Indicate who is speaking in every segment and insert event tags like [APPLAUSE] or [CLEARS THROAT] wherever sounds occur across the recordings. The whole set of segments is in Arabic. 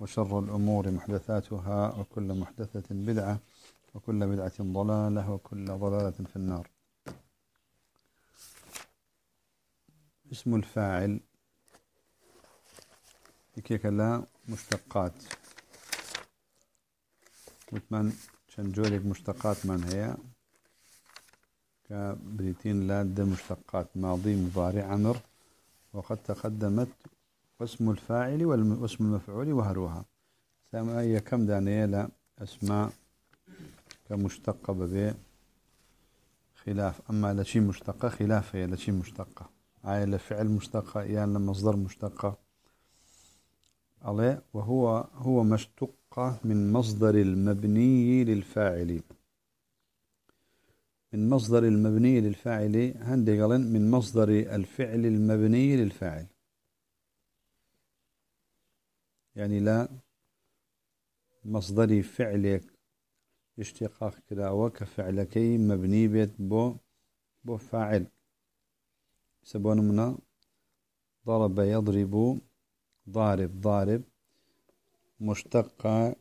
Speaker 1: وشر الأمور محدثاتها وكل محدثة بدعة وكل بدعة ضلالة وكل ضلالة في النار. اسم الفاعل كيك لا مشتقات. وثمان شنجولك مشتقات من هي؟ كبريتين لاد مشتقات. ماضي مضارع أمر وقد تقدمت واسم الفاعل واسم المفعول وهروها. سامية كم دانيلا أسماء كمشتقة ببي. خلاف. أما لشي مشتقة خلاف هي لشي مشتقة. هاي لفعل مشتقة يعني لمصدر مشتقة. عليه وهو هو مشتقة من مصدر المبني للفاعل. من مصدر المبني للفاعل هندي من مصدر الفعل المبني للفاعل. يعني لا مصدري فعلك اشتقاق كذا وكفعلك مبني بيت بو بو فاعل. سبون منا ضرب يضرب ضارب ضارب مشتقة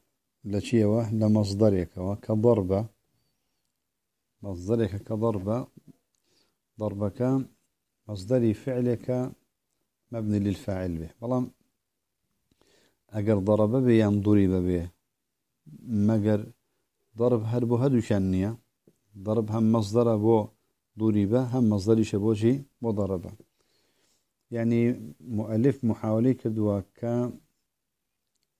Speaker 1: لشيوة لمصدرك وكضربة مصدرك كضربة ضربك مصدري فعلك مبني للفاعل به. بلام اگر ضرب به یان ضرب به مگر ضرب هر بو هدو شانية ضرب هم مصدر بو ضرب هم مصدر بو ضرب. يعني مؤلف محاولي كدوا ك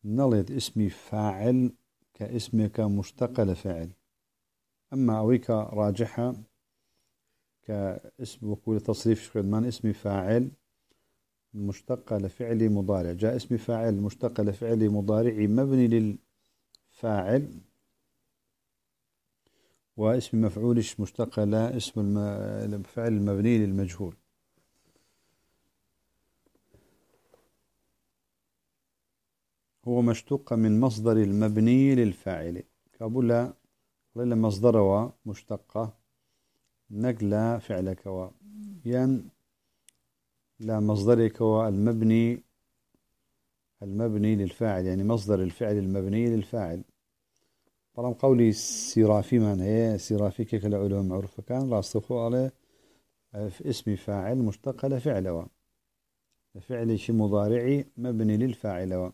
Speaker 1: نلد اسمي فاعل كاسمك مشتق لفاعل أما أويك راجحة كاسم وكل تصريف من اسمي فاعل مشتقة لفعل مضارع. جاء اسم فاعل مشتقة لفعل مضارع مبني للفاعل واسم مفعولش مشتقة لاسم الفعل المبني للمجهول. هو مشتق من مصدر المبني للفاعل. كابولا ظل مصدر مشتقة نقل فعلك ين لا مصدرك هو المبني المبني للفاعل يعني مصدر الفعل المبني للفاعل. طالما قولي سرافي من هي سرافي كيك العلوم معروفة كان راستخو على في اسم فاعل مشتق لفعل فعل شي مضارعي مبني للفاعل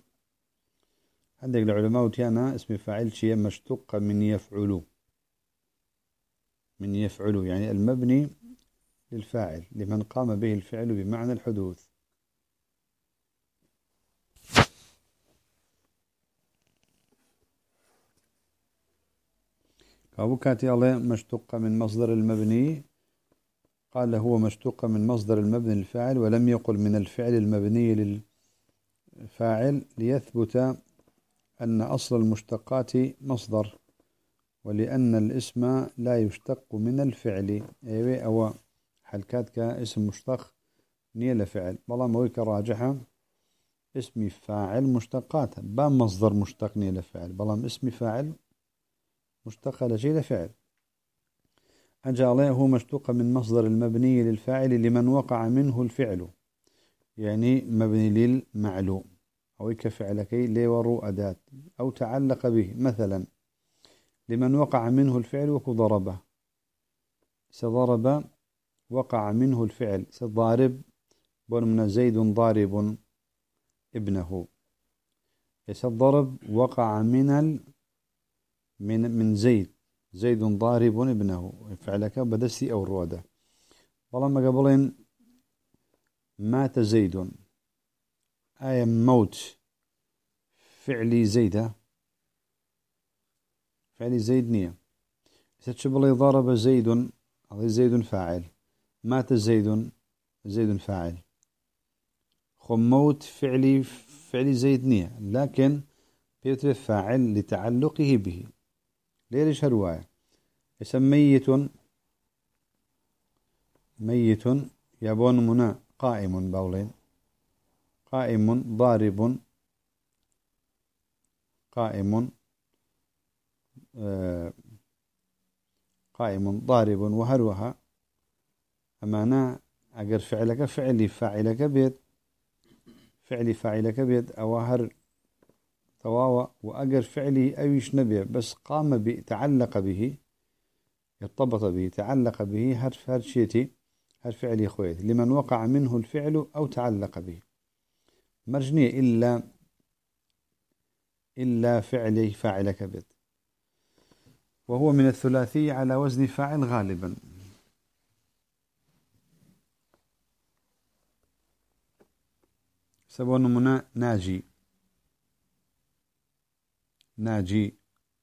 Speaker 1: عندك العلماء وتيانا اسم فاعل شيء مشتق من يفعل من يفعل يعني المبني للفاعل لمن قام به الفعل بمعنى الحدوث. كابو كاتي الله مشتق من مصدر المبني. قال هو مشتق من مصدر المبني للفاعل ولم يقل من الفعل المبني للفاعل ليثبت أن أصل المشتقات مصدر ولأن الاسم لا يشتق من الفعل. أيوة أو حلكات كاسم مشتق نية لفعل والله مويك راجحة. اسم فاعل مشتقات. با مصدر مشتق نية لفعل بلام اسم فاعل مشتق لشيء لفعل. هو مشتق من مصدر المبني للفاعل لمن وقع منه الفعل. يعني مبني للمعلوم. أو كفعلكي لورو أداة. أو تعلق به. مثلا لمن وقع منه الفعل وكضربه سضرب وقع منه الفعل. ضارب من زيد ضارب ابنه. الضرب وقع من ال من من زيد. زيد ضارب ابنه. فعلك بدسي أو رودة. ما قبلين مات زيد. آية موت. فعلي زيدة فعلي زيد نية. ستشبلي ضرب زيد. هذا زيد فاعل. مات زيد زيد فاعل خموت فعلي فعلي زيد نية لكن بيتر فاعل لتعلقه به. ليش هرواية إسم ميت ميت يبون منا قائم بولين. قائم ضارب. قائم آه، قائم ضارب. وهروها أمانا أجر فعلك فعلي فاعلك بيت فعلي فاعلك بيت أو هر تواوى. وأجر فعلي أيش نبي بس قام به تعلق به ارتبط به تعلق به هر هر شيتي هر فعلي خويت لمن وقع منه الفعل أو تعلق به. مرجنية إلا إلا فعلي فاعلك بيت وهو من الثلاثي على وزن فاعل غالبا. سبون منا ناجي. ناجي.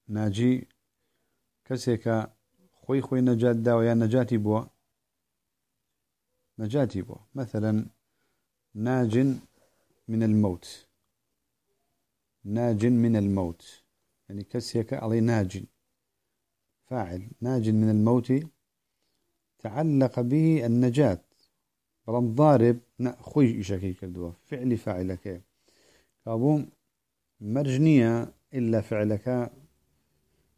Speaker 1: ناجي. كسيكا خوي خوي نجات دا ويا نجاتي بوا. نجاتي بوا. مثلا ناج من الموت. ناج من الموت. يعني كسيكا علي ناج. فاعل. ناج من الموت تعلق به النجاة. بلام ضارب خوي إشاكي كردوا. فعل فاعلك. كابو مرجنية إلا فعلك.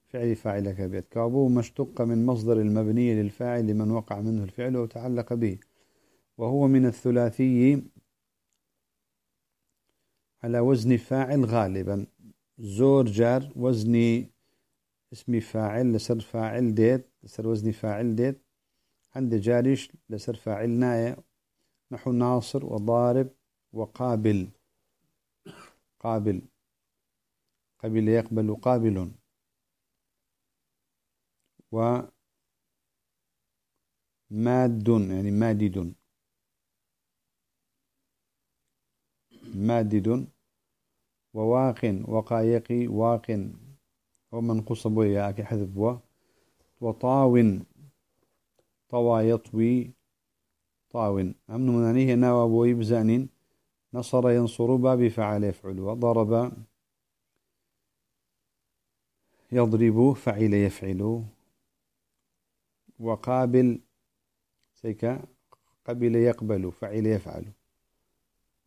Speaker 1: فعل فاعلك بيت. كابو مشتق من مصدر المبني للفاعل لمن وقع منه الفعل وتعلق به. وهو من الثلاثي على وزن فاعل غالبا. زور جار وزني اسمي فاعل لسر فاعل ديت لسر وزني فاعل ديت. عند جاريش لسر فاعل ناية. نحو ناصر وضارب وقابل. قابل. قبل يقبل قابل. وماد يعني مادد. مادد. وواق وقايقي واق. ومنقوص بويا أكي حذف بوا وطاو. طوى يطوي طاو أمن منانيه بوي بزانين نصر ينصر باب فعل يفعل وضرب يضرب فعل يفعل. وقابل سيكا قبل يقبل فعل يفعل.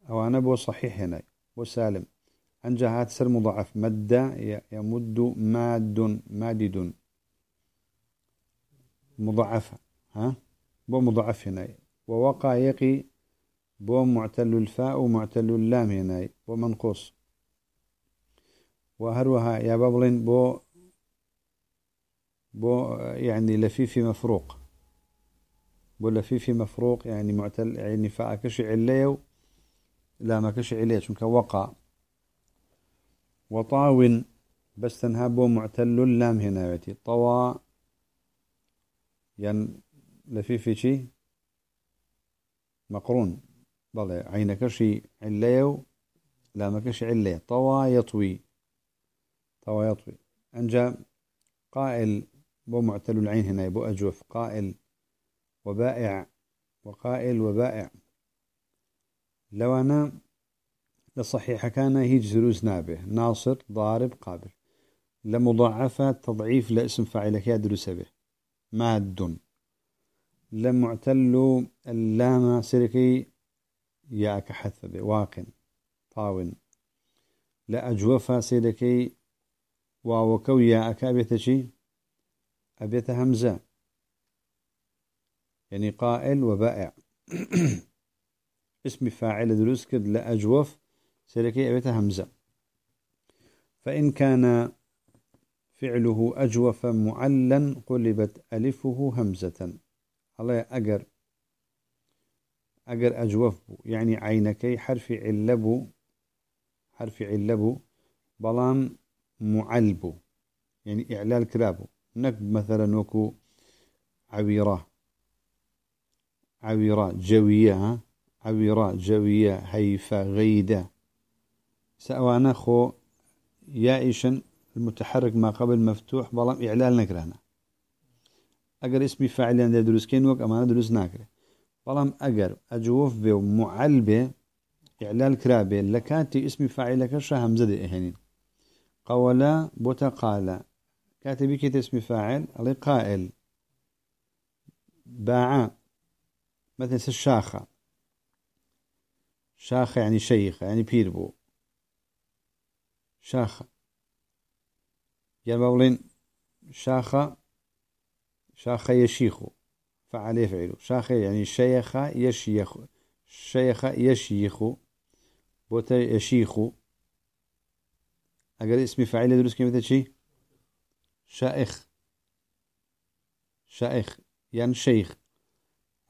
Speaker 1: أو أنا بو صحيح هنا بو سالم. عن جهات سر مضاعف. مد يمد ماد مادد. مضاعفة ها؟ بو مضاعف هنا. ووقع يقي بو معتل الفاء ومعتل اللام هنا ومنقوص. وهروها يا بابلين بو بو يعني لفيف مفروق. بو لفيف مفروق يعني معتل يعني فاء كشع الليو لا ما كشع الليو شنك وقع. وطاو بس تنهابو معتل اللام هنا طوى يعني لفيف شي؟ مقرون. بلى عينك شي عليو لا ما كشع عليه طوى يطوي طوى يطوي أنجا قائل بو معتل العين هنا بو أجوف. قائل وبائع. وقائل وبائع. لو أنا لصحيح كان هيج زروز نابه. ناصر ضارب قابل. لمضاعفة تضعيف لاسم فاعلك يدرس به. ماد. لمعتل اللام سركي ياك حث به واق طاون. لأجوفة سيدكي واوكو ياك أبيتشي أبيت همزة. يعني قائل وبائع. [CLEARS THROAT] اسم فاعل دروس كد. لأجوف سلكي أبيت همزة. فإن كان فعله أجوف معلا قلبت ألفه همزة. الله أجر أجر أجوف يعني عينكي حرف علبو حرف علبو بلان معلبو يعني إعلال كلابو نك مثلا وكو عويرة عويرة جوية عويرة جوية هيفا غيدة. سأوانا خو يائشا المتحرك ما قبل مفتوح بلام إعلال نكرهنا أجر اسمي فاعل عند دروس كين وك أمانة دروس ناكره بلام أجر أجوف به معلبة إعلال كرابة لكانتي اسمي فاعل كرشة همزة إهنين قولا بوتا قال كاتبي كي اسم فاعل؟ علي قائل. باع مثل الشاخة شاخة. يعني شيخ يعني بيربو شاخة. يا بولين شاخة. شاخة يشيخ فعل يفعل شاخة يعني شيخ يشيخ. شيخ يشيخ. بوتا يشيخ. أقل اسم فاعل يدرس كلمة شي شائخ. شائخ. يعني شيخ.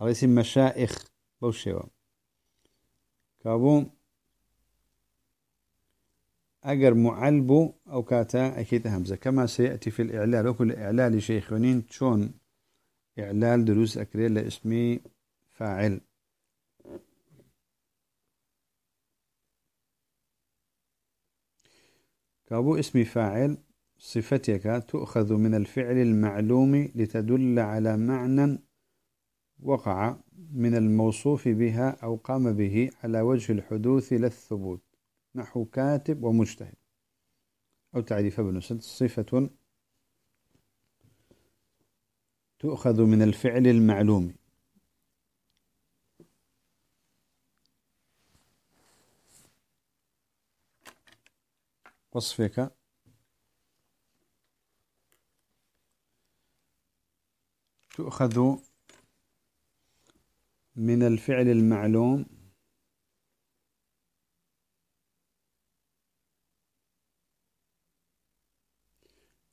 Speaker 1: أو اسم مشائخ. بوشيوا. كابو أجر معلبو أو كاتا أكيد همزة. كما سيأتي في الإعلال. وكل إعلال شيخونين شون إعلال دروس أكريل لاسمي فاعل. كابو اسم فاعل صفتك تؤخذ من الفعل المعلوم لتدل على معنى وقع من الموصوف بها أو قام به على وجه الحدوث للثبوت. نحو كاتب ومجتهد. أو تعريف ابن سد صفة تؤخذ من الفعل المعلوم. وصفك. تؤخذ من الفعل المعلوم.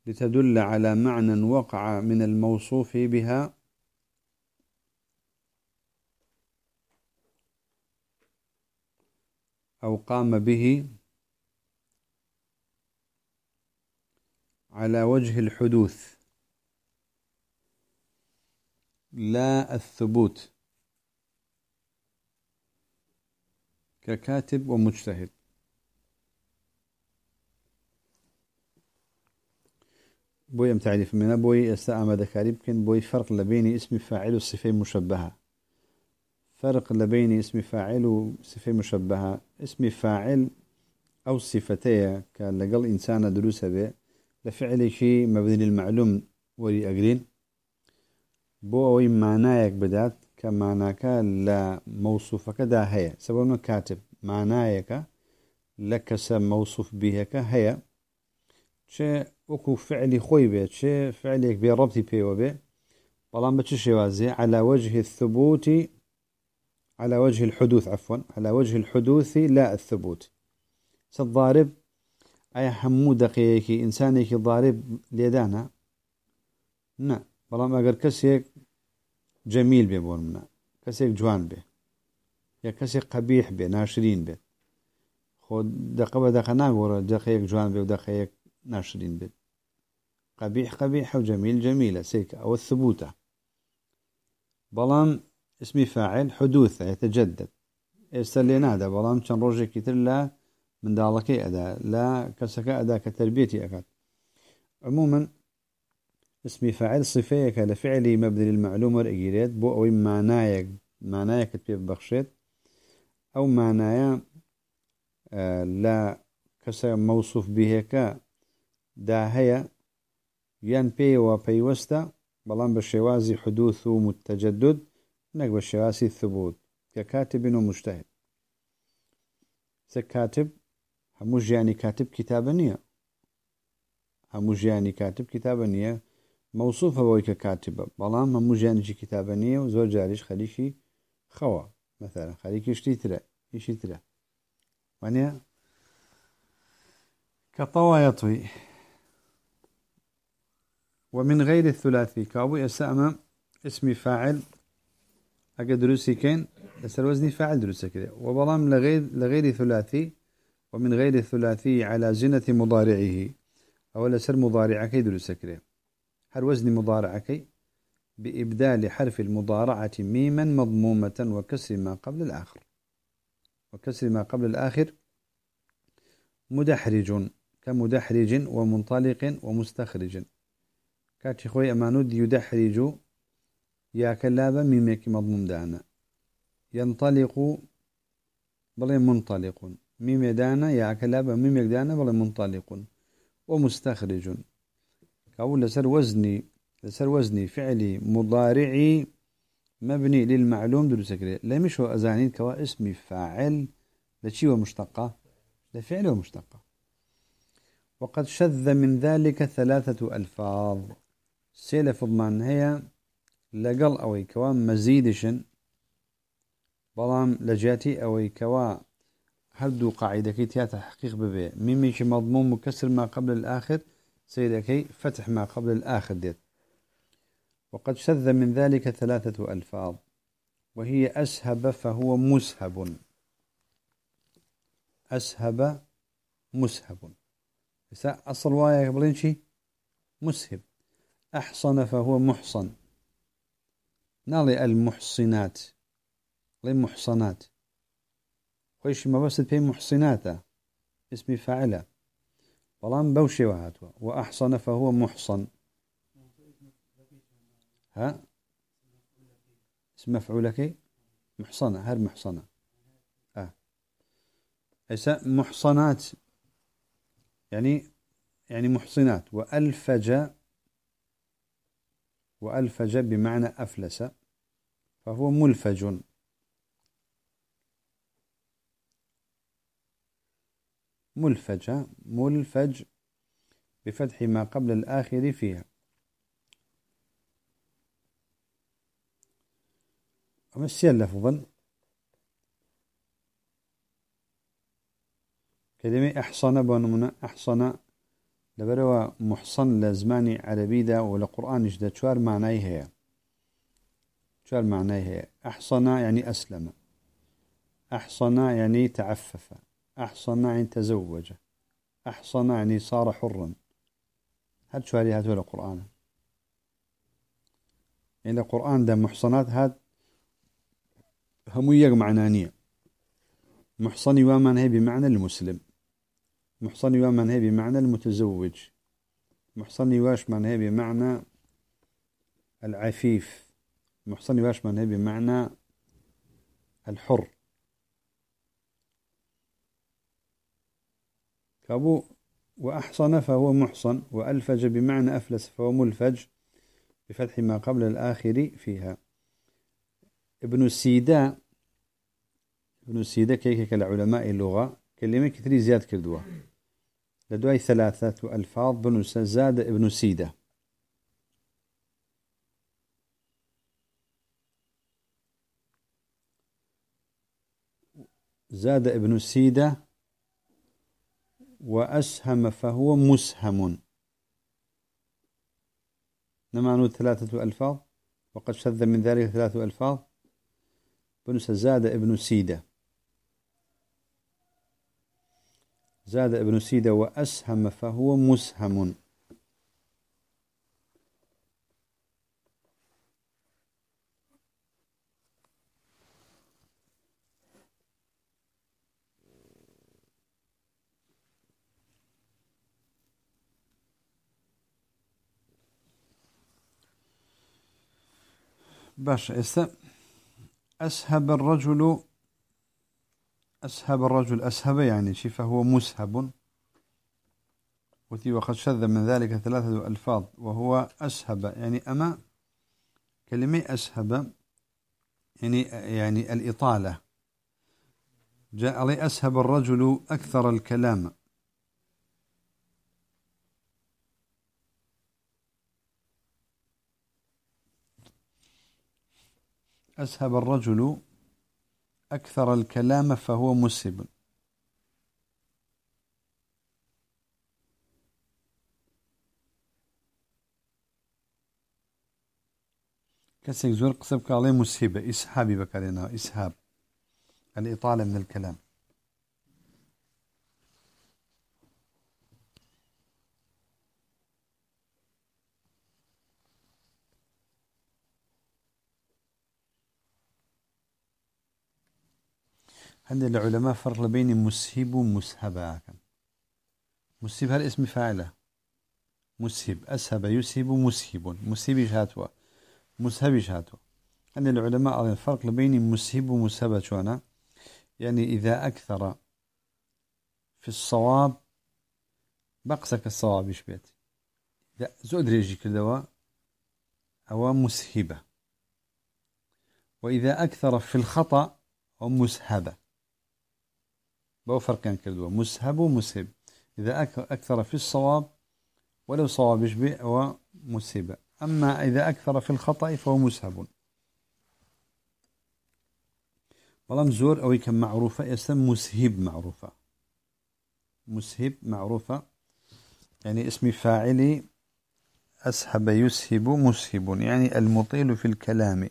Speaker 1: لتدل على معنى وقع من الموصوف بها. أو قام به على وجه الحدوث. لا الثبوت ككاتب ومجتهد. بوي أم تعريف من بوي استعمى ذكاري يمكن بوي فرق لبين اسم فاعل والصفة مشبهة. فرق لبين اسم فاعل وصفة مشبهة. اسم فاعل أو صفتي كان لقل إنسان دروس به. لفعل شيء مبني للمعلوم وري أقرين. بو أوي معنايك بدات كمعناك لا موصوفك دا هي سبب كاتب معنايك لك موصوف بهك هي شيء وكو فعلي خوي بيت شيء فعليك بربطي بيو بي. بلان بتش شوازي على وجه الثبوت على وجه الحدوث عفوا على وجه الحدوث لا الثبوت. سالضارب أي حمو دقيقي إنسانيك ضارب ليدانا؟ نا. بلان أقر كسيك جميل بي بون منا. كسيك جوان بي. يا كسيك قبيح بي ناشرين بي. خود دقه بدقة ناقورة دقيق جوان بي ودقيق ناشرين بيت قبيح قبيح وجميل جميلة سيك. أو الثبوتة. بلام اسمي فاعل حدوث يتجدد. استلينا هذا بلام كان روجي كتر لا من دالكي أدا لا كسكا أدا كتربيتي أكاد. عموما اسمي فاعل صفيك لفعلي مبني للمعلومة الإجيريت بو أو معنايك معنايك تبيب بخشيت. أو معنايا آه لا كسا موصوف به كا دا هەیە یان پێیەوە پەیوەستە بەڵام بە شێوازی حدوث و متتەجدد نەک بە شێواسی ثبوت کە کاتبین و مشتهد سە کاتب هەموو ژیانی کاتب کتابە نییە. هەموو ژیانی کاتب کتابە نییە مەوسوفە بۆی کە کاتبە بەڵام هەموو ژیانیی کتابە نییە و زۆر جاریش خەریکی خەوە. مثلا خەریکی شتی ترە هیچی ترە. ومن غير الثلاثي. كابو يسأم اسم فاعل أقد دروسي كين يسأل وزني فاعل دروسي كده. وبرام لغير, لغير ثلاثي ومن غير الثلاثي على زنة مضارعه. أو لسر مضارعك دروسي كده. هل وزن مضارعك بإبدال حرف المضارعة ميما مضمومة وكسر ما قبل الآخر. وكسر ما قبل الآخر مدحرج كمدحرج ومنطلق ومستخرج. كاتي خوي أمانود يدحرج يا كلابا ميمك مضموم دانا. ينطلق بل منطلق ميم دانا يا كلابا ميمك دانا بل منطلق ومستخرج كأول لسر وزني لسر وزني فعلي مضارعي مبني للمعلوم دروس لا مش هو أزانين كوا اسمي فاعل لشي ومشتقة لفعل ومشتقة وقد شذ من ذلك ثلاثة ألفاظ. سيلة من هي لقل أوي كوا مزيدشن بلام لجاتي أوي كوا هردو قاعدة كي تيا تحقيق ببي ميميش مضمون مكسر ما قبل الآخر سيدكي فتح ما قبل الآخر ديت. وقد شذ من ذلك ثلاثة ألفاظ وهي أسهب فهو مسهب. أسهب مسهب. أصل وايا قبلين شي؟ مسهب. أحصن فهو محصن. نالي المحصنات لي محصنات. خويش ما بس في محصناته اسمي فاعله. بلان بوشي وهاتوا وأحصن فهو محصن. ها؟ اسم مفعولك محصنة هر محصنة. آه. إسا محصنات. يعني يعني محصنات. وألفج وألفج بمعنى أفلس فهو ملفج. ملفج ملفج بفتح ما قبل الآخر فيها. أمسي لفظا كلمة أحصن بونمنا أحصن. لبروا محصن لزماني عربي دا ولا قرآن جدا شوار معناه هي. شوار معناه هي. أحصن يعني أسلم. أحصن يعني تعفف. أحصن يعني تزوج. أحصن يعني صار حرا هاد شواري هاد ولا قرآن. يعني القرآن ده محصنات هاد هم يق معنانية. محصن ومن هي بمعنى المسلم. محصن ومن هي بمعنى المتزوج. محصن واش من هي بمعنى العفيف. محصن واش من هي بمعنى الحر. كابو وأحصن فهو محصن وألفج بمعنى أفلس فهو ملفج بفتح ما قبل الآخر فيها. ابن السيداء ابن السيداء كيك كالعلماء اللغة كلمة كثير زياد كردوا لدواي ثلاثة ألفاظ. بن زاد ابن سيدة. زاد ابن سيدة. وأسهم فهو مسهم. نمعنو ثلاثة ألفاظ. وقد شذ من ذلك ثلاثة ألفاظ. بن زاد ابن سيدة. زاد ابن سيدة وأسهم فهو مسهم. باش است أسهب الرجل أسهب الرجل أسهب يعني شي فهو مسهب. وقد شذ من ذلك ثلاثة ألفاظ وهو أسهب. يعني أما كلمة أسهب يعني يعني الإطالة. جاء علي أسهب الرجل أكثر الكلام. أسهب الرجل أكثر الكلام فهو مسهب. كسك زور قصبك عليه مسهبة إسحابي بكالينا إسحاب الإطالة من الكلام. عند العلماء فرق بين مسهب ومسهب. مسهب هل اسم فاعلة؟ مسهب. أسهب يسهب مسهب. مسهب هاتوا مسهب هاتوا عند العلماء الفرق بين مسهب ومسهب شوانا يعني إذا أكثر في الصواب بقسك الصواب بيت؟ زود ريجي كدوا أو مسهبة. وإذا أكثر في الخطأ أو مسهبة. بو فرقان كدوا مسهب ومسهب إذا أكثر في الصواب ولو صواب يشبه أو مسهبة أما إذا أكثر في الخطأ فهو مسهب بلام زور أو كم معروفة يسمى مسهب معروفة. مسهب معروفة. يعني اسم فاعلي أسهب يسهب مسهب يعني المطيل في الكلام.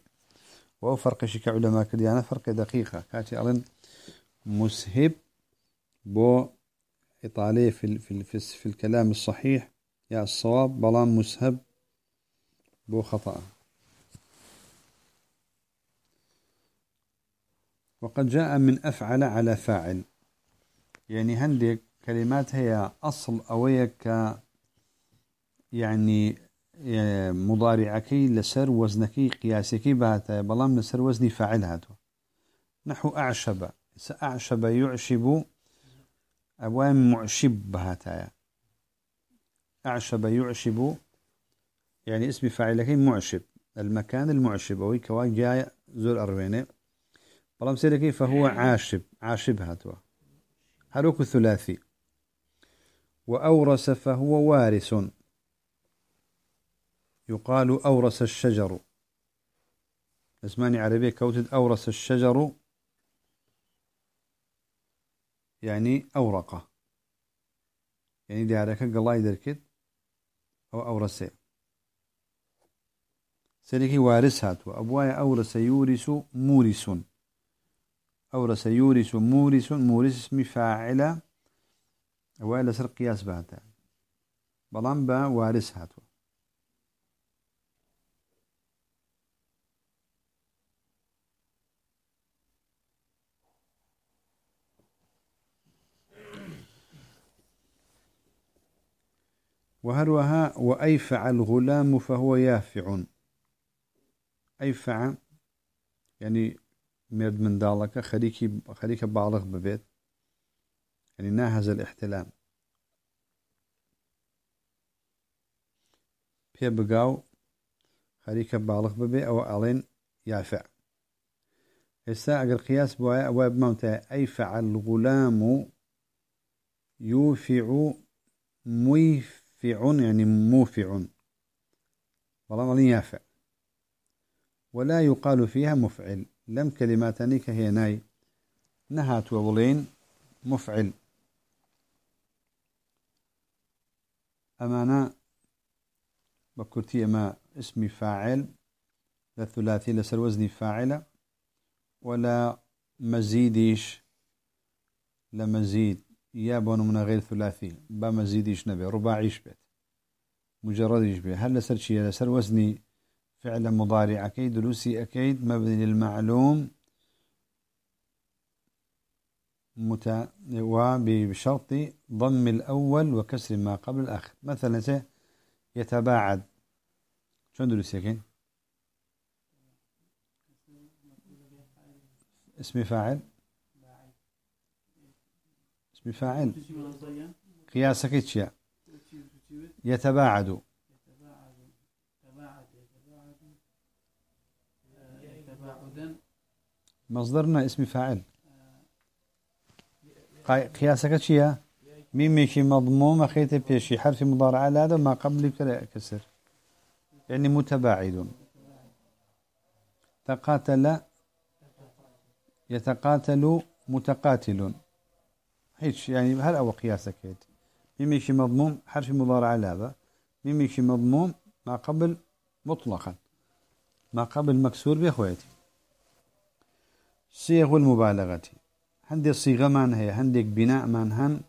Speaker 1: وهو فرق شك علماء كديانا فرق دقيقة. كاتي ألن مسهب بو إطالي في, في, في, في الكلام الصحيح يا الصواب بلان مسهب بو خطأ. وقد جاء من أفعل على فاعل. يعني هندك كلمات هي أصل أويك يعني مضارعكي لسر وزنكي قياسكي بهاتا بلام لسر وزني فاعل هاتو. نحو أعشب. سأعشب يعشب أوام معشب بهاتا أعشب يعشب يعني اسم فاعلك معشب. المكان المعشب وي كوا جاي زور أروينه بلام سيركي فهو عاشب عاشب هاتوا هروك الثلاثي. وأورس فهو وارث. يقال أورس الشجر. اسماني عربية كوتد أورس الشجر. يعني أورقة. يعني دارك قلاي دركت أو أورسه سلكي وارث هات. وأبوايا أورس يورس مورس أورس يورس مورس مورس اسم فاعلة. أوائل سر قياس بعدها بلان با وارث هاتوا وهروها وأيفع الغلام فهو يافع. أيفع يعني مرد من دالك خليك خليك بالغ ببيت. يعني ناهز الاحتلام. پێ بگاو خەریکە باڵق ببێ ئەوە ئەڵێن یافع ئێستا ئەگەر قیاس بواە ئەوە فعل الغلام يوفع ميفع يعني موفع. والله يافع ولا يقال فيها مفعل. لم كلماتني كهي ناي. نهات وبلين مفعل. أمانة بكرتي أما اسمي فاعل. للثلاثي لسر وزني فاعلة. ولا مزيديش. لمزيد يابون من غير ثلاثي بمزيديش نبي رباعيش بيت مجرديش بيت هل لسر شيء لسر وزني. فعل مضارع أكيد دروسي أكيد. مبني للمعلوم. مت... وبشرط ضم الأول وكسر ما قبل الآخر. مثلا يتباعد. شلون دروس يكين اسم فاعل. اسم فاعل قياسك اشياء يتباعد. مصدرنا اسم فاعل. قياسك چییە ميميكي مضموم خيت بيشي. حرف مضارع هذا ما قبل كسر. يعني متباعد. تقاتل. يتقاتل متقاتل. هيك يعني هل أو قياسك هيك ميميكي مضموم حرف مضارع هذا ميميكي مضموم ما قبل مطلقا. ما قبل مكسور بإخواتي صيغ المبالغة. هندي صيغة من هي هندي بناء من هن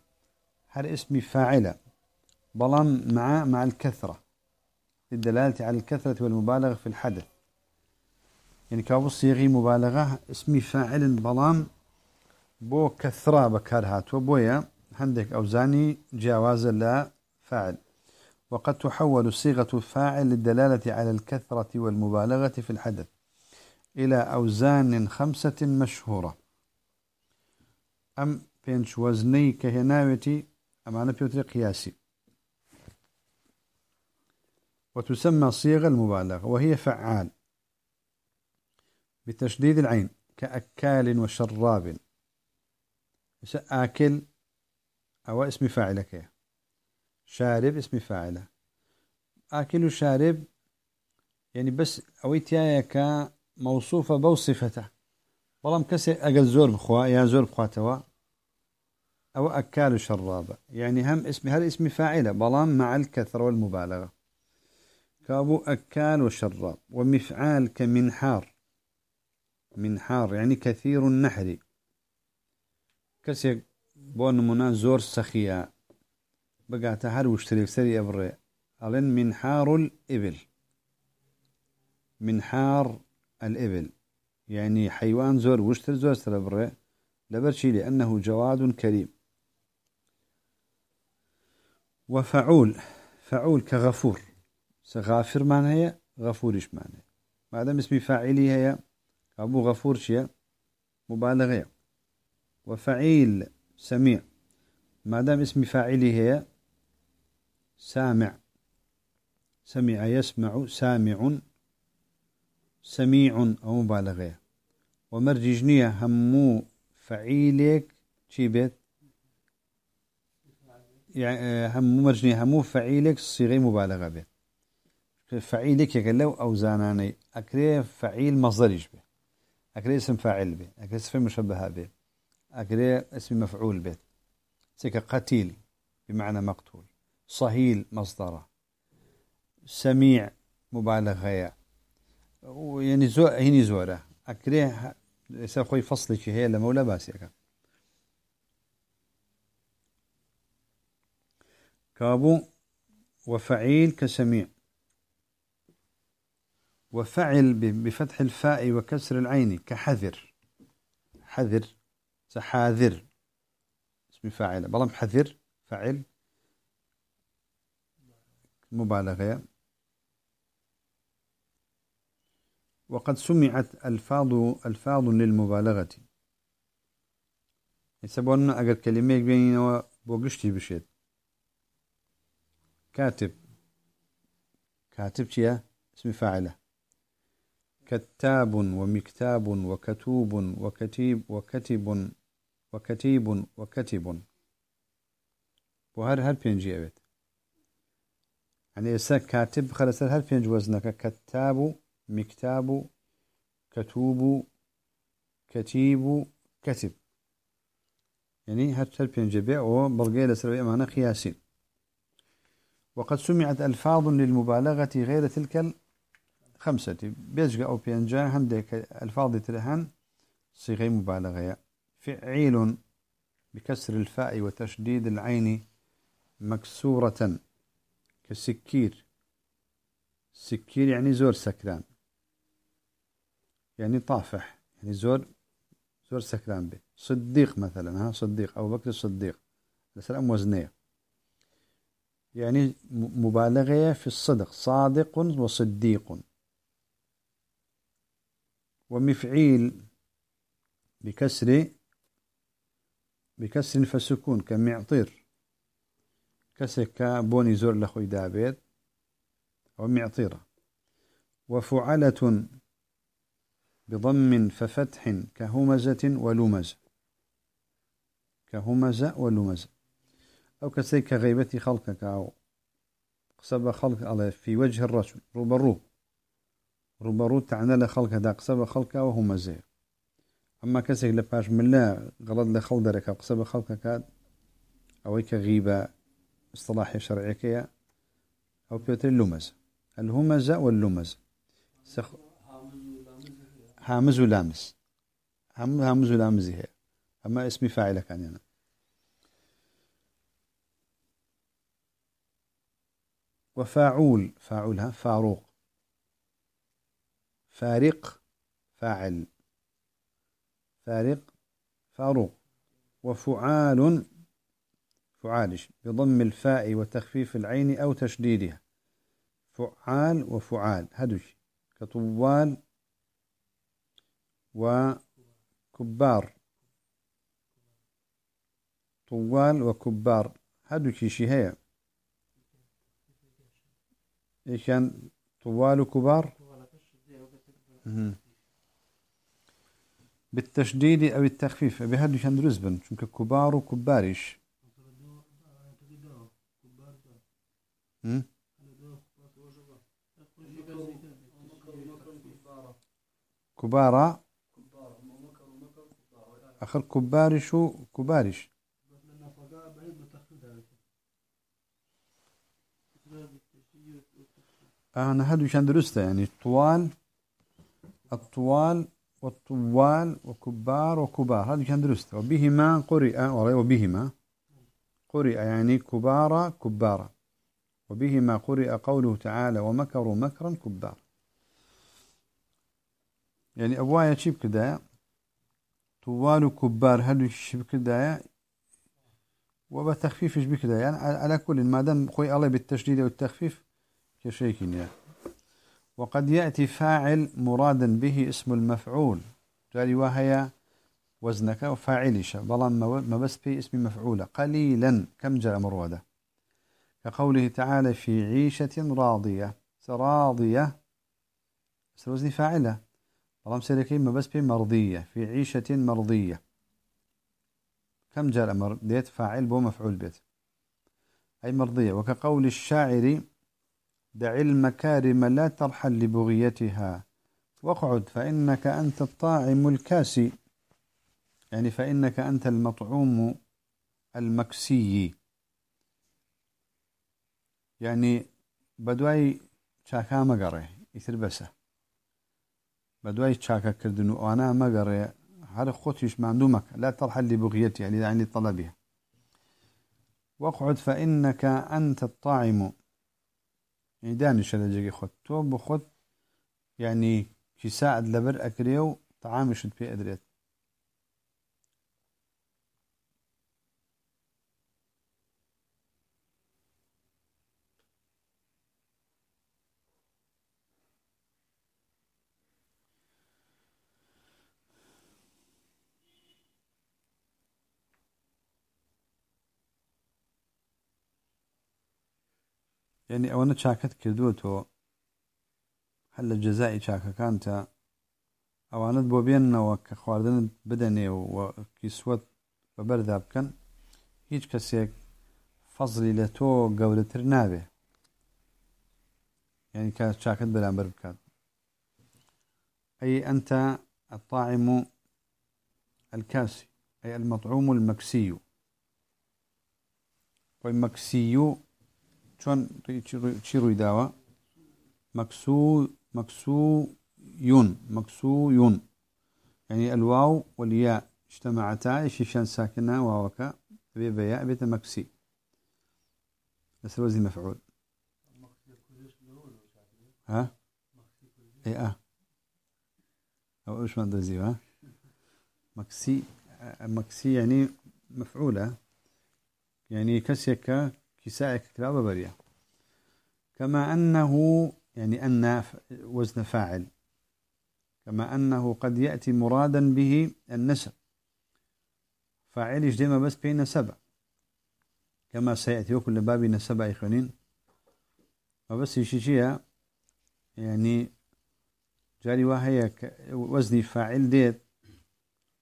Speaker 1: هر اسم فاعلة. بلان مع مع الكثرة. للدلالة على الكثرة والمبالغة في الحدث. يعني كابو صيغي مبالغة اسم فاعل بلان بو كثرة بكارهات وبويا هندك أوزاني جواز لا فاعل. وقد تحول صيغة فاعل للدلالة على الكثرة والمبالغة في الحدث إلى أوزان خمسة مشهورة. أم بينش وزني كهناوتي أمانة بيوتري قياسي وتسمى صيغ المبالغة وهي فعال. بتشديد العين كأكال وشراب. آكل. أو اسم فاعلك. شارب اسم فاعله آكل وشارب يعني بس أويتيا كموصوفة بوصفته بەڵام كسي أقل زور بخوا يا زور بخواتوا. أو أكال شرابة يعني هم اسم هل اسم فاعلة بلام مع الكثرة والمبالغة. كابو أكال وشراب. ومفعال كمنحار منحار يعني كثير النحر. كسي بون منا زور سخيا بقعت هر وشتري سري أبري ألين منحار الإبل منحار الإبل. يعني حيوان زور وشتر زور سربري لبرشي لأنه جواد كريم وفعول فعول كغفور سغافر معناها غفورش معناها ما دام اسمي فاعلي هي أبو غفور شيء مبالغة وفعيل سميع. ما دام اسم فاعلي هي سامع. سمع يسمع سامع سميع أو مبالغة. ومرججنية همو فعيلك شي بيت؟ يعني همو مرجنية همو فعيلك صيغة مبالغة بيت. فعيلك يقلو أو زاناني أكري فعيل مصدريش به أكري اسم فاعل به أكري اسم مشبه به أكري اسم مفعول به. سيك قتيل بمعنى مقتول. صهيل مصدره. سميع مبالغة يعني زو هني زورة. أكري سأخوي فصل شيء هي لمولا باسيك كابو وفعيل كسميع. وفعل بفتح الفاء وكسر العين كحذر. حذر سحاذر. اسم فاعل. بلام حذر فعل مبالغة. وقد سمعت ألفاظ ألفاظ للمبالغة. يسبون أجر كلمة بيننا وبوقشتي بشيت. كاتب. كاتب شيا؟ اسم فاعله. كتاب ومكتاب وكتوب وكتيب وكتب وكتيب وكتب. وهر هر بينجي أبيت يعني إسا كاتب خلص هر بينج وزنك؟ كتاب مكتاب كتوب كتيب كتب. يعني هر هر بينجي بيع؟ وبرقية لسروية معنا خياسين وقد سمعت ألفاظ للمبالغة غير تلك خمسة بيجا أو بينجا هندك ألفاظ ترهن صيغة مبالغة. فعيل بكسر الفاء وتشديد العين مكسورة كسكير. سكير يعني زور سكران. يعني طافح يعني زور زور سكران به. صديق مثلا ها صديق أو بكر الصديق السلام وزنية. يعني مبالغة في الصدق صادق وصديق. ومفعيل بكسر بكسر فسكون كمعطير كسر كبوني زور لخوي دابيت أو معطيرة وفعلة بضم ففتح كهمزة ولمزة كهمزة ولمزة أو كسر كغيبة خلقك أو قصب خلق في وجه الرجل روبروه روبرو تعنى لخلق هذا قصب خلقه وهو أما كسك لباش من لا غلط لخل درك قصب خلقك أو كغيبة اصطلاحي شرعي كيا أو بيوتر اللمز الهمزة واللمز سخ... هامز ولامز. هامز ولامز هي. أما اسمي فاعل كان يعني وفاعول. فاعولها فاروق. فارق. فاعل. فارق فاروق وفعال فعالش بضم الفاء وتخفيف العين أو تشديدها. فعال وفعال. هدوش كطوال وكبار. طوال وكبار. هدوش شهية إيش كان طوال وكبار؟ بالتشديد أو التخفيف. بهذا كان درزبن شنك كبار وكبارش كبارا آخر كبارش وكبارش أنا هذا كان درسته يعني طوال. الطوال والطوال وكبار وكبار. هذا كان درسته وبهما قرئ وبهما قرئ يعني كبار كبارا وبهما قرئ قوله تعالى ومكروا مكرا كبار. يعني أبوايا شيب كده طوال وكبار هذا شيب كده؟ وبتخفيفش بكده؟ يعني على كل ما دام خوي الله بالتشديد والتخفيف كشيك يعني وقد يأتي فاعل مرادا به اسم المفعول. تالي وهي وزنك وفاعلش بلان ما بس في اسم مفعولة قليلا. كم جاء مروده كقوله تعالى في عيشة راضية. راضية وزني فاعلة. بلان سيركي ما بس في مرضية. في عيشة مرضية. كم جاء الأمر ديت فاعل بو مفعول بيت. أي مرضية. وكقول الشاعر دع المكارم لا ترحل لبغيتها. واقعد فإنك أنت الطاعم الكاسي. يعني فإنك أنت المطعوم المكسي. يعني بدواي شاكا مقره يثر بسه. بدواي شاكا كردنو وأنا مقره هذا خوتيش معلومك لا ترحل لبغيتها يعني طلبها واقعد فإنك أنت الطاعم. يعني دانش لجيكي خد تو بخد يعني ساعد لبر أكريو طعام شد في أدريت يعني أولا شاكت كردوتو هل الجزائي شاكا كانت أوانت بو بيننا خواردن بدني وكسوت ببرداب كان هيج كسيك فضلي لتو قولتر نابه يعني كانت شاكت بلا بربكات. أي أنت الطاعم الكاسي أي المطعوم المكسي. والمكسي شون چی داوا مكسو مكسو يون مكسو يون يعني الواو والياء اجتمعتا شان ساكنة؟ واوكا بياء بيت مكسي. بس وزن مفعول. ها؟ اي آه. أو إيش ما دوزي ها مكسي مكسي يعني مفعولة. يعني كسيكا كسائك كلاب بريا كما أنه يعني أن وزن فاعل. كما أنه قد يأتي مرادا به النسب. فاعل يجدما بس بين نسب. كما سيأتي وكل باب نسب إخوانين وبس يشيشيها يعني جاري وهي وزني فاعل ديت.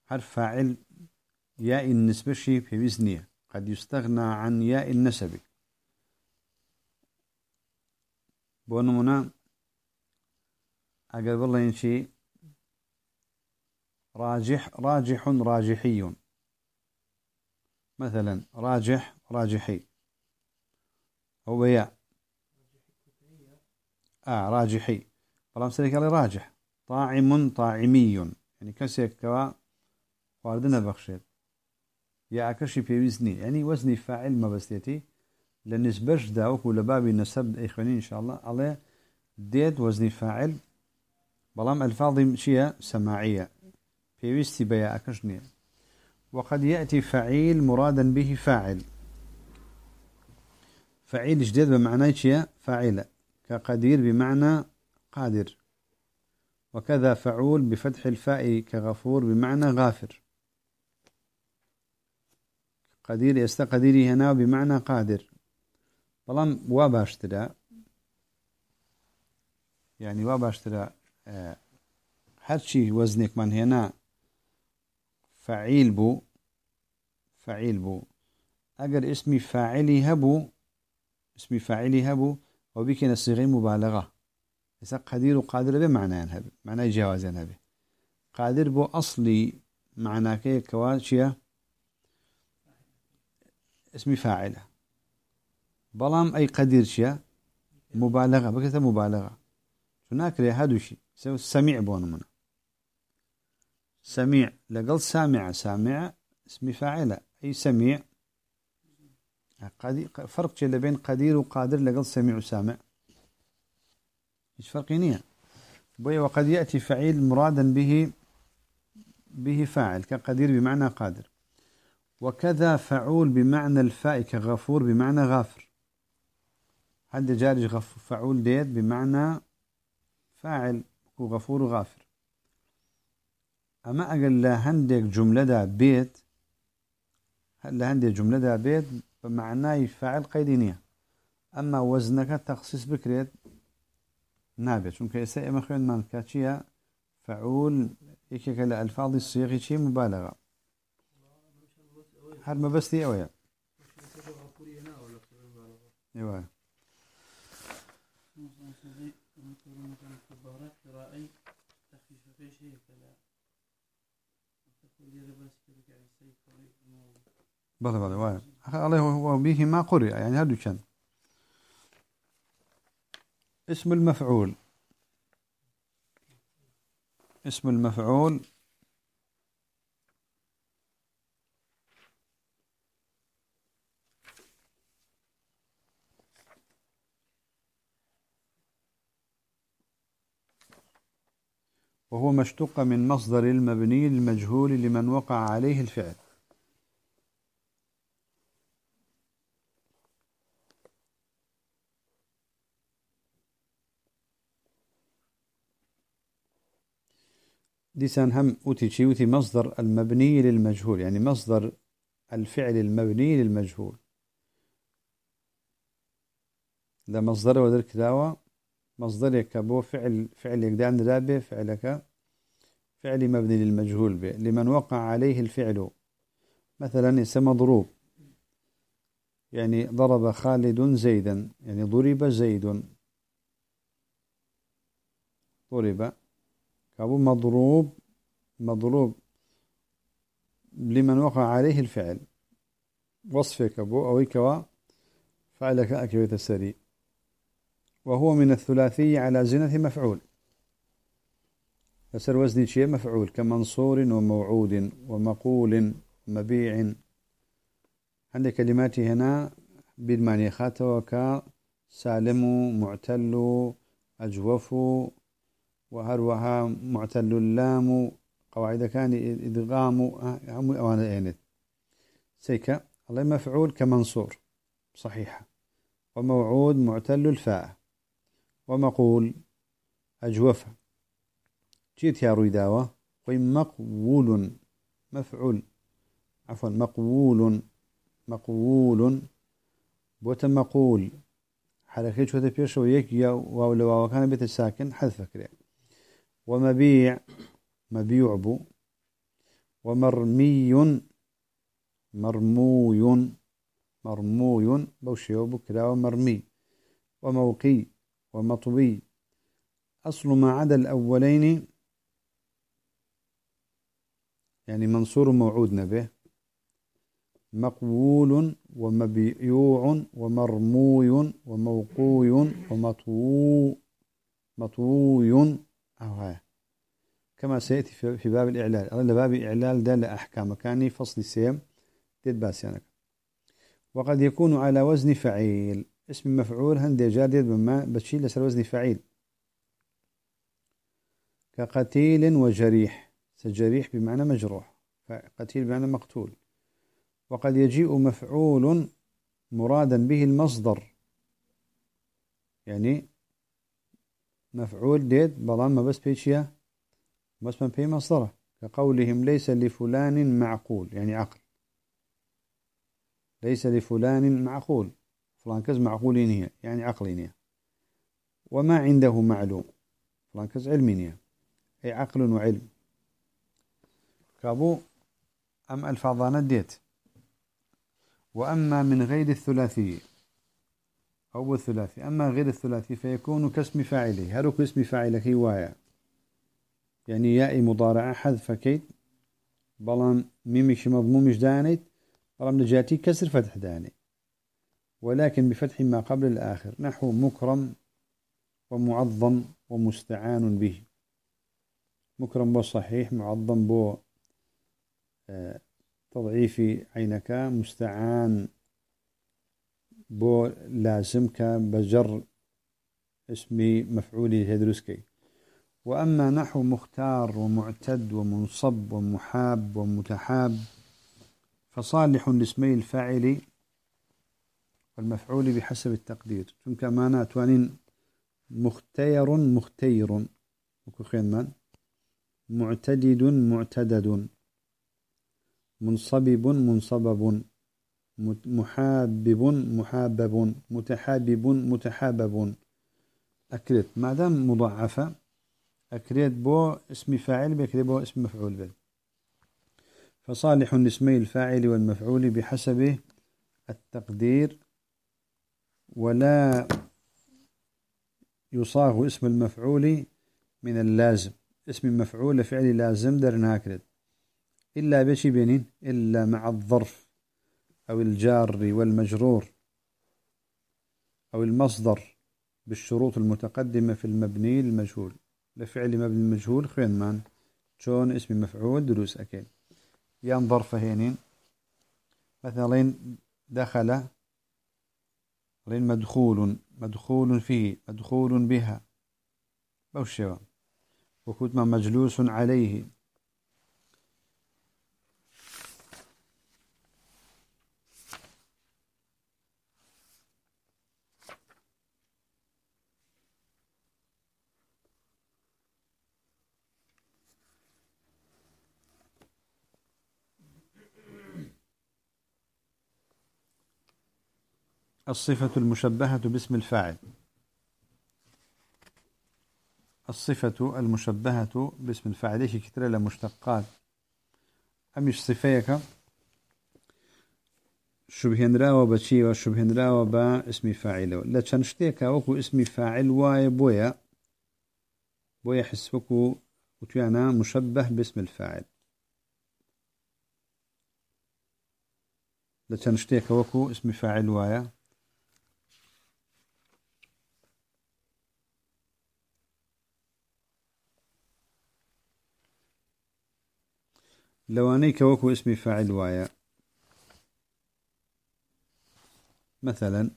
Speaker 1: حرف فاعل ياء النسبة شي في وزنية قد يستغنى عن ياء النسب. بۆ نمونە ئەگەر بڵێن چی؟ راجح راجح راجحي مثلا راجح راجحي هو يا آه راجحي سريك على راجح. طاعم طاعمي يعني كسيك كوا واردنا بخشيت يا أكشي في وزني يعني وزني فاعل ما بستيتي لنسبش داوك ولا بابي نسب إخواني إن شاء الله. على ديت وزن فاعل. بلام الفاظ شيء سماعية. في وستي بيا أكشني وقد يأتي فعيل مرادا به فاعل. فعيل جديد بمعنى شيء فاعل. كقدير بمعنى قادر. وكذا فعول بفتح الفاء كغفور بمعنى غافر. قدير يستقدير هنا بمعنى قادر. بەڵام وا باشترە يعني واباشترا آه، هرشي وزنك من هنا فعيل بو فعيل بو اگر اسمي فاعلي هبو اسمي فاعلي هبو وبيكنا الصيغه مبالغه إذا قدير وقادر بمعنى هبي معنى جواز هبي قادر بو أصلي كي كواشيا اسمي فاعلة بلام أي قدير شيا مبالغة بكثة مبالغة. هناك هادو شيء سميع بون منا. سميع لقل سامع سامع اسمي فاعلة. أي سميع؟ فرق بين قدير وقادر لقل سميع وسامع. إيش فرق نية وقد يأتي فعيل مرادا به به فاعل كقدير بمعنى قادر. وكذا فعول بمعنى الفاء كغفور بمعنى غافر. هذا جارج فعول ديت بمعنى فاعل وغفور وغافر. أما أقل لا هندك جملة دا بيت لا هندك جملة دا بيت بمعنى فاعل قيدينية أما وزنك تخصيص بكريت نابێت چونکە ئێستا ئێمە خوێنمان کاچیە فعول یەکێکە لە ئەلفاڵی سیغی چی مبالغە هەر مەبەستی ئەوەیە ئێوە بەڵێ بەڵێ وایە ئەڵێ بیهی ما قڕی یعنی هەردوو چەند اسم المفعول. اسم المفعول. وهو مشتق من مصدر المبني المجهول لمن وقع عليه الفعل. ديسان هم أوتي شي أوتي مصدر المبني للمجهول يعني مصدر الفعل المبني للمجهول. ده مصدر ودر كداوة مصدر كبو فعل فعل يقدان درابه فعلك فعل مبني للمجهول به لمن وقع عليه الفعل مثلا اسم مضروب يعني ضرب خالد زيدا يعني ضرب زيد. ضرب كابو مضروب مضروب لمن وقع عليه الفعل. وصفك أبو أو كوا فعلك أكبت السري وهو من الثلاثي على زنة مفعول. فسر وزن شيء مفعول كمنصور وموعود ومقول مبيع. عند كلماتي هنا بالمعنى خاتوا سالم معتل أجوف. وهروها معتل اللام قواعد كان إدغام هم أوانا يعني سيكا الله مفعول كمنصور صحيحة وموعود معتل الفاء. ومقول أجوفة جيت يا رويداوة مقبول مفعول. عفوا مقبول مقبول بوت مقول. حركة شو تبيش ويك يا واو كان بيت الساكن حذف كده ومبيع مبيع بو ومرمي مرموي مرموي بوشيو بكلا ومرمي. وموقي ومطوي. أصل ما عدا الأولين يعني منصور موعود به مقبول ومبيوع ومرموي وموقوي ومطوو مطوي أو كما سيأتي في باب الإعلال. أظن باب الإعلال دال أحكام كأني فصل سيم. ديد باسيانك. وقد يكون على وزن فعيل. اسم مفعول هندي جادد بما بتشيل لسر وزن فعيل. كقتيل وجريح. سجريح بمعنى مجروح. قتيل بمعنى مقتول. وقد يجيء مفعول مرادا به المصدر. يعني مفعول ديت بلان ما بس بيشيا بس ما بي مصدره كقولهم ليس لفلان معقول يعني عقل. ليس لفلان معقول فلان كز معقولين هي يعني عقلين هي وما عنده معلوم فلان كز علمينيا أي عقل وعلم. كابو أم الفاظان ديت. وأما من غير الثلاثي أو الثلاثي. أما غير الثلاثي فيكون كاسم فاعله. هل كاسم فاعله وايا يعني ياء مضارعة حذف كيد بلان ميمش مضمومش دانيت. بلان نجاتي كسر فتح داني ولكن بفتح ما قبل الآخر. نحو مكرم ومعظم ومستعان به. مكرم بو صحيح معظم بو آه، تضعيف عينك مستعان بو لازمك بجر اسمي مفعولي هدرسكي وأما نحو مختار ومعتد ومنصب ومحاب ومتحاب فصالح لاسمي الفاعل والمفعول بحسب التقدير. تنك مانا توانين مختير مختير من معتدد معتدد منصبب منصبب. محابب محابب متحابب متحابب. أكرت ما دام مضاعفة. أكرت بو اسم فاعل بكرت بو اسم مفعول به. فصالح لاسمي الفاعل والمفعول بحسب التقدير ولا يصاغ اسم المفعول من اللازم. اسم المفعول فعل لازم درنا أكرت إلا بشي بينين إلا مع الظرف. أو الجار والمجرور أو المصدر بالشروط المتقدمة في المبني المجهول. لفعل مبني المجهول خين مان؟ شون اسم مفعول دروس أكيد. يان ظرف هينين. مثلا دخل مدخول مدخول فيه مدخول بها. بوشوا وكتم مجلوس عليه. الصفة المشبهة باسم الفاعل. الصفة المشبهة باسم الفاعل. إيش كتير لمشتقات أمش صفيك شبهن راوة بشي وشبهن راوة با فاعل. لا تشنشتيك وكو اسم فاعل واي بويا. بويا حسبكو وتيانا مشبه باسم الفاعل. لا تشنشتيك وكو اسم فاعل وايا. لواني كوكو اسم فاعل وايا. مثلا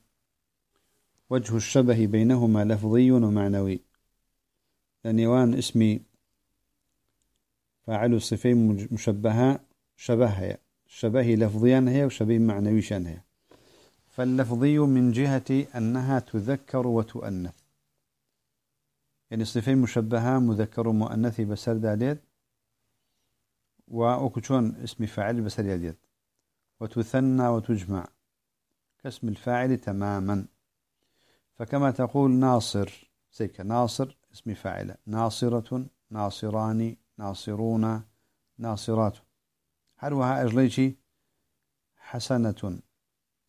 Speaker 1: وجه الشبه بينهما لفظي ومعنوي. لنيوان اسمي فاعل الصفين مشبهة شبه شبه لفظيا هي وشبه شان هي. فاللفظي من جهة أنها تذكر وتؤنث. يعني الصفين مشبهة مذكر ومؤنث بسر داليت وأكتشون اسم فاعل بسر يديد وتثنى وتجمع. كاسم الفاعل تماما. فكما تقول ناصر. سيك ناصر اسم فاعل. ناصرة ناصران ناصرون ناصرات. حروها أجليشي حسنة.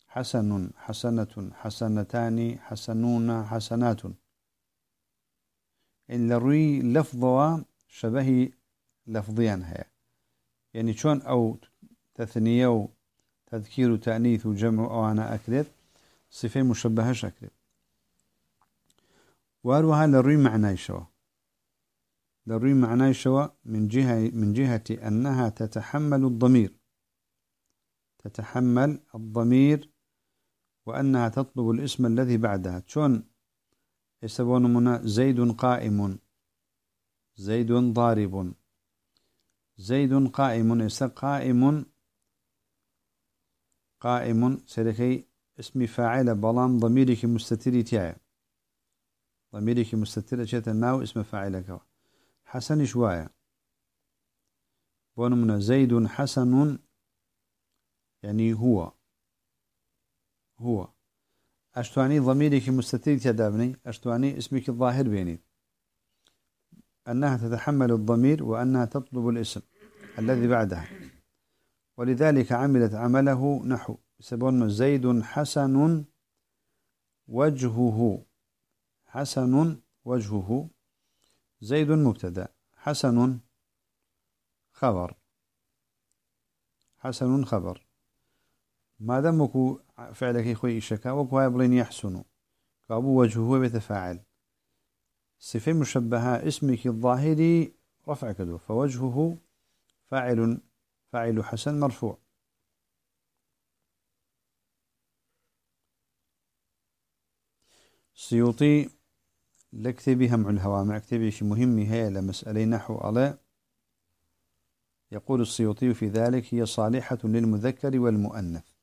Speaker 1: حسن حسنة حسنتان حسنون حسنات. إن لروي لفظها شبه لفظيا هي. يعني شون أو تثنية وتذكير وتأنيث وجمع أو أنا أكلت صفة مشبهة شكل واروها لروي معنى شوا لروي معنى شوا من جهة من جهة أنها تتحمل الضمير. تتحمل الضمير وأنها تطلب الاسم الذي بعدها. شون؟ يسبون منا زيد قائم. زيد ضارب. زيد قائم ليس قائم قائم سلكي اسم فاعل بلان ضميرك مستتر تاعي ضميرك مستتر جت الناو اسم فاعلك. حسن شوية بونمنا زيد حسن يعني هو. هو. أشتواني ضميرك مستتر تدابني أشتواني اسمك الظاهر بيني. أنها تتحمل الضمير وأنها تطلب الاسم الذي بعدها. ولذلك عملت عمله نحو. سبون زيد حسن وجهه. حسن وجهه. زيد مبتدا. حسن خبر. حسن خبر. ما دمك فعلك خوي شكا وكو بلين يحسن. كابو وجهه بيتفاعل صفة مشبهة اسمك الظاهري رفع كدو فوجهه فاعل فاعل حسن مرفوع. سيوطي لكتبي هم الهواء مع كتبي شي مهم هي لمسألة نحو على يقول السيوطي في ذلك هي صالحة للمذكر والمؤنث.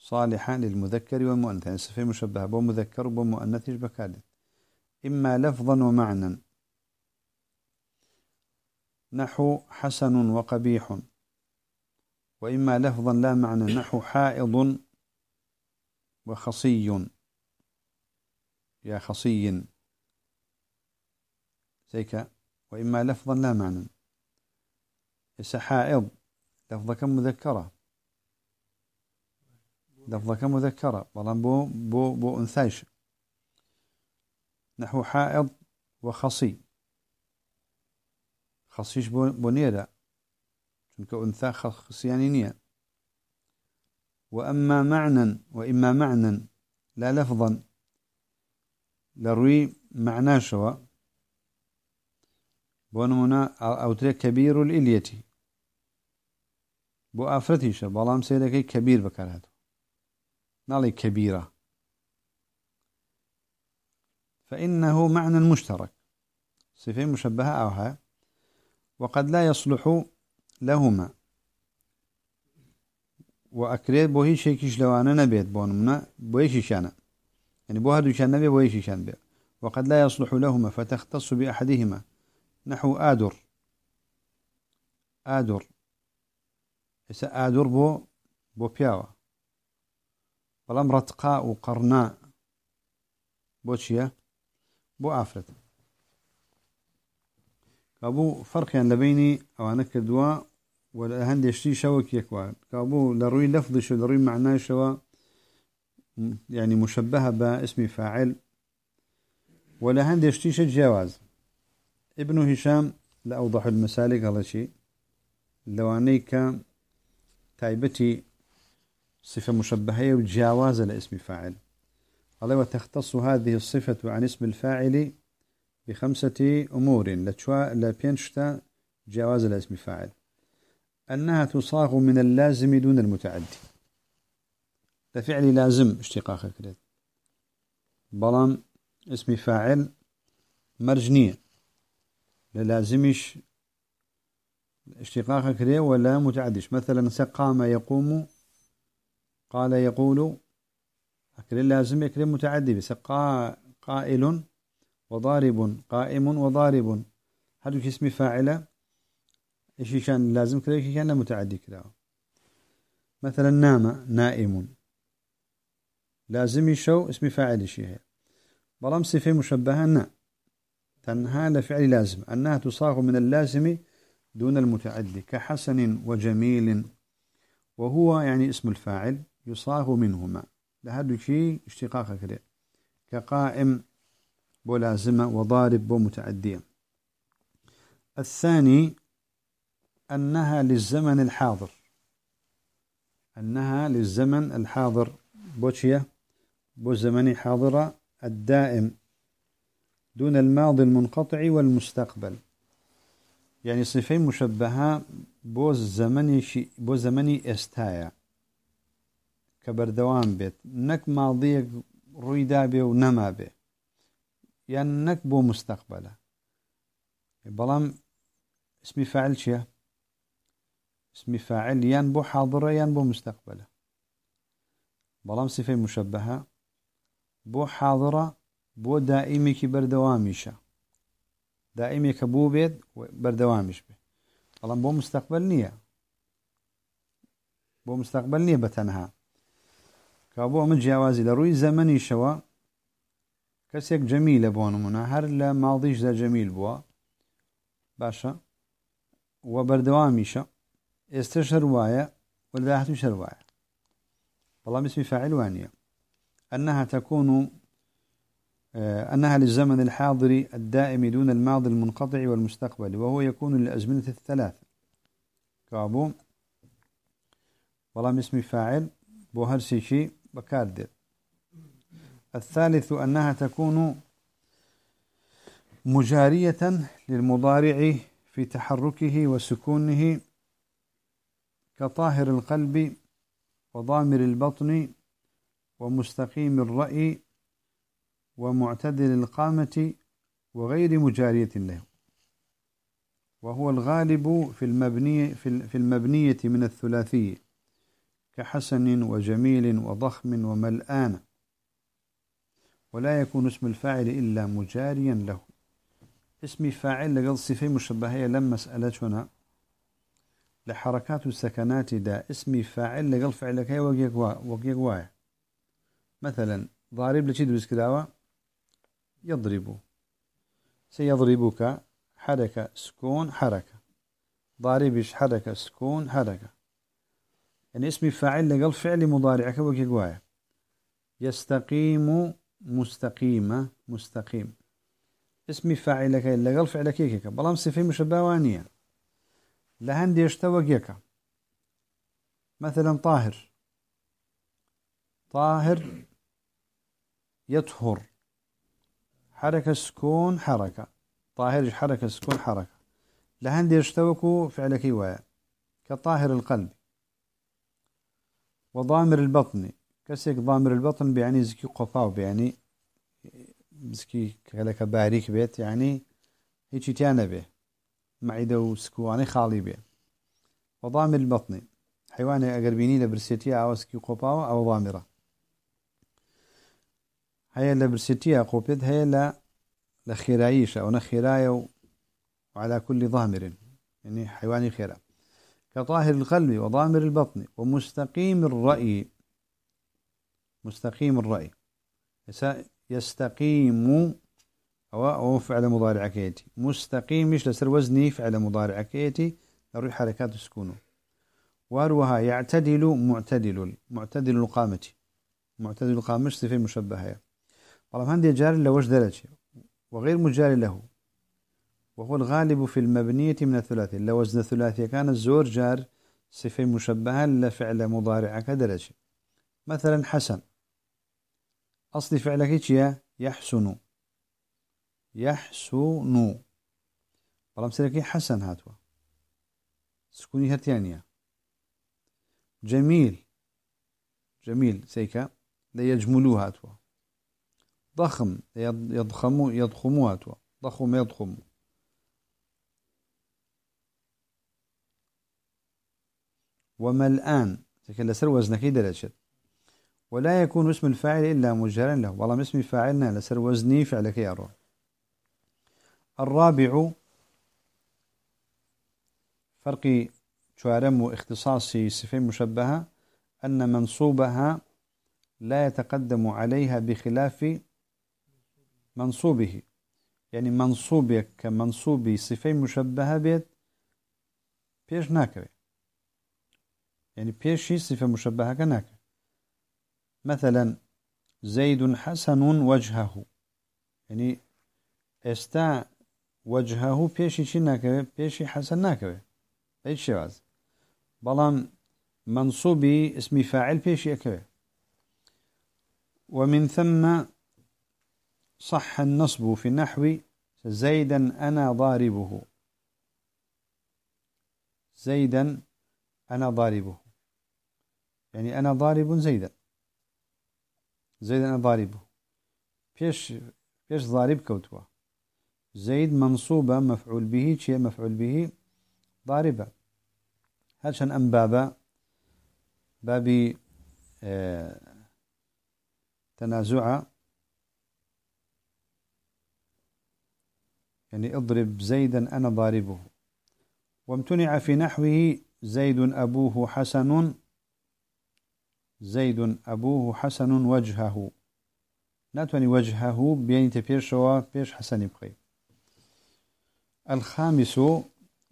Speaker 1: صالحة للمذكر والمؤنث. يعني صفة مشبهة بو مذكر وبو مؤنث يشبه إما لفظا ومعنى. نحو حسن وقبيح. وإما لفظا لا معنى. نحو حائض وخصي. یا خصي. زيك. وإما لفظا لا معنى. حائض لفظەکە مذكرە. لفظەکە مذكرە بەڵام بۆ بۆ بۆ أنثیش. نحو حائض وخصي. خصيش بۆ نێرە چونکە أنثى خصیەیانی نییە. وأما معنى وإما معنى لا لفظا. لە ڕووی معناشەوە بۆ نموونە ئەوتری كبير الإليتي بۆ ئافرەتیشە بەڵام سەیر دەکەی كبير بەکارهاتووە ناڵێ كبيرة. فإنه معنى مشترك. صفة مشبهة ئەوها وقد لا يصلح لهما. وە ئەکرێت بۆ هیچ یەکێکیش لەوانە نەبێت بۆ نموونە بۆ هیچیشیانە. يعني بۆ هەردووکیان نەبێ بۆ هیچیشیان بێ وقد لا يصلح لهما فتختص بأحدهما. نحو آدر. آدر. ئێستا آدر بۆ بۆ پیاوە. بلام رتقاء وقرناء بو چيا بو آفرت كابو فرق يعني لبيني أو أنا كدوا ولا هندشتي شوك يكوان كابو لروي لفظ شو لروي معناه شو يعني مشبهة باسم فاعل. ولا هندشتي شو جواز ابن هشام لأوضح المسالك هذا شيء لو أنيك تایبەتی صفة مشبهة و جیاواز لە اسم فاعل. قال وتختص هذه الصفة عن اسم الفاعل بخمسة أمور. لە پێنج شتا جیاوازە لە اسم فاعل. أنها تصاغ من اللازم دون المتعدي. لە فعل لازم اشتقاق کراوە. بەڵام اسم فاعل مەرج نییە. لە لازمیش اشتقاق كده ولا متعدش مثلا سقام يقوم قال يقول أكل لازم يكل متعدي بس قائل وضارب قائم وضارب. هذا اسم فاعلة؟ إيش كان لازم كذا إيش كان متعدي كذا مثلا نام نائم. لازم يشو اسم فاعل شيء. بلام صفة مشبهة نا تنهى لفعل لازم. أنها تصاغ من اللازم دون المتعدي كحسن وجميل. وهو يعني اسم الفاعل. يصاغ منهما. لهذا شيء اشتقاق كده كقائم بو لازمة وضارب بو متعدية الثاني أنها للزمن الحاضر. أنها للزمن الحاضر. بوشية بۆ زمن حاضرە الدائم دون الماضي المنقطع والمستقبل. يعني صفەی مشبهة بۆ زمنی چی بۆ زمنی ئێستایە. کە بەردەوام بێت نەک ماضي ڕووی دابێ و نەمابێ يعني نەک بۆ مستقبلە بەڵام اسمی فاعل چی اسم فاعل یان بۆ حاضرە یان بۆ مستقبلە بلام صفة مشبهة بو حاضرة بو دائمي بردواميشا دائمي كبو بيد بردوامش به بلام بو مستقبل نية بو مستقبل نية بتنها كابو من جوازي لروي زمني شوا كسيك جميل بوان منا هر لا ماضيش ذا جميل بوا باشا وبردواميشا استشهر وايا والباحث شروايا والله اسم فاعل وانية أنها تكون أنها للزمن الحاضر الدائم دون الماضي المنقطع والمستقبل وهو يكون للأزمنة الثلاثة كابو والله اسم فاعل بوهرسي شيء بكاردر الثالث أنها تكون مجارية للمضارع في تحركه وسكونه كطاهر القلب وضامر البطن ومستقيم الرأي ومعتدل القامة وغير مجارية له. وهو الغالب في المبنية في المبنية من الثلاثي كحسن وجميل وضخم وملآن. ولا يكون اسم الفاعل إلا مجاريا له. اسم فاعل لقد صفة مشبهية لما مسألتنا. لحركات السكنات دا اسم فاعل لقل فعلك هي وقيق واي. مثلا ضارب لشي دوز كداوة يضرب سيضربك حركة سكون حركة. ضاربش حركة سكون حركة. يعني اسم فاعل لقل فعل مضارعك وقيق واي يستقيم مستقيمة مستقيم. اسم فاعلك لقل فعلك هيك بلام صفة مشبهة وانية لهند يشتوى مثلا طاهر. طاهر يطهر. حركة سكون حركة. طاهر حركة سكون حركة. لهند يشتوكو فعلك ويا كطاهر القلب. وضامر البطن. كسيك ضامر البطن بيعني زكي قفاو بيعني زكي كلك باريك بيت يعني هيك تيانا به معدة وسكواني خالي به وضامر البطن. حيوان أقربيني لبرسيتيا أو سكي قوباو أو ضامرة. هيا لبرسيتيا قوبيد هيا لا لخيرايش أو نخيرايا وعلى كل ضامر. يعني حيواني خيرا كطاهر القلب وضامر البطن ومستقيم الرأي. مستقيم الرأي. يستقيم أو فعل مضارع كيتي. مستقيم مش لسر وزني؟ فعل مضارع كيتي. نروح حركات سكونه واروها يعتدل معتدل. معتدل القامة. معتدل القامة. صفة مشبهة؟ والله هندي جار لوش درجة؟ وغير مجار له. وهو الغالب في المبنية من الثلاثي. لو وزن الثلاثي كان الزور جار صفة مشبهة لفعل مضارع كدرجة مثلا حسن. أصل فعلك يحسن. يحسن. بەڵام سەرەکەی حەسەن هاتووە سکونی هەتیانە جميل. جميل. سيكا لا يجملو هاتوا. ضخم. يضخم يضخم هاتوا. ضخم يضخم. وملآن سيكا لسر وزنكي درجة ولا يكون اسم الفاعل إلا مجرا له. والله اسم فاعلنا لسر وزني فعلك يا روح. الرابع فرق شوارم واختصاص صفة مشبهة أن منصوبها لا يتقدم عليها بخلاف منصوبه. يعني منصوبك كمنصوب صفة مشبهة بيت بيش ناكوي يعني بيش صفة مشبهة كناكوي مثلا زيد حسن وجهه. يعني استا وجهه بيشي شي ناكوي بيشي حسن ناكوي إيش شواز بلان منصوبي اسم فاعل بيشي اكوي ومن ثم صح النصب في النحو زيدا أنا ضاربه. زيدا أنا ضاربه. يعني أنا ضارب زيدا. زيدا أنا ضاربه. بيش بيش ضارب كوتوا زيد منصوبة مفعول به شيء مفعول به ضاربة. هل أم بابا بابي آه تنازع. يعني اضرب زيدا أنا ضاربه. وامتنع في نحوه زيد أبوه حسن. زيد أبوه حسن وجهه. ناتواني وجهه بين تبيرشوا بيش حسن بقي الخامس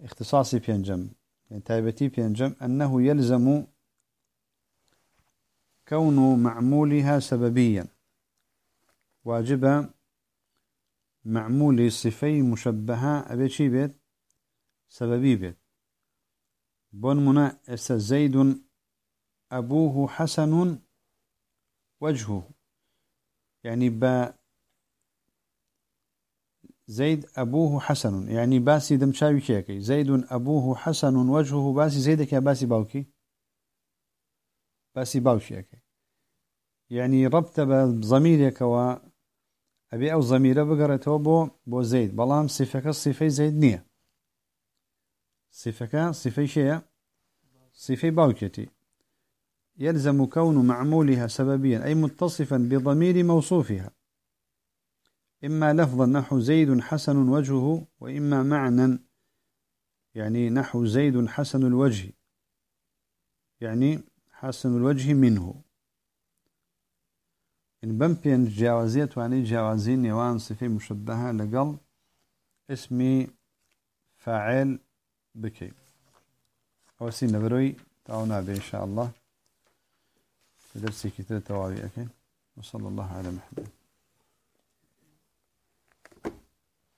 Speaker 1: اختصاصي بينجم. يعني تايبتي بينجم أنه يلزم كون معمولها سببيا. واجب معمول صفي مشبهة أبي شي بيت؟ سببي بيت. بون منا زيد أبوه حسن وجهه. يعني با زيد أبوه حسن. يعني باسي دمشاوي كيكي زيد أبوه حسن وجهه باسي. زيدك يا باسي باوكي باسي باوشيكي يعني ربط بضميرك و أبي أو ضميرة بقرته بو بو زيد. بلام صفك صفي زيد نية. صفك صفي شيء؟ صفي باوكتي يلزم كون معمولها سببيا أي متصفا بضمير موصوفها. إما لفظا نحو زيد حسن وجهه وإما معنى يعني نحو زيد حسن الوجه يعني حسن الوجه منه. إن بمبين جاوزية وعني جاوزين يوان صفي مشبهة لقل اسمي فاعل بكي. أوسين نبروي تعونا إن شاء الله. درسي كتير تواوي أكي وصلى الله على محمد.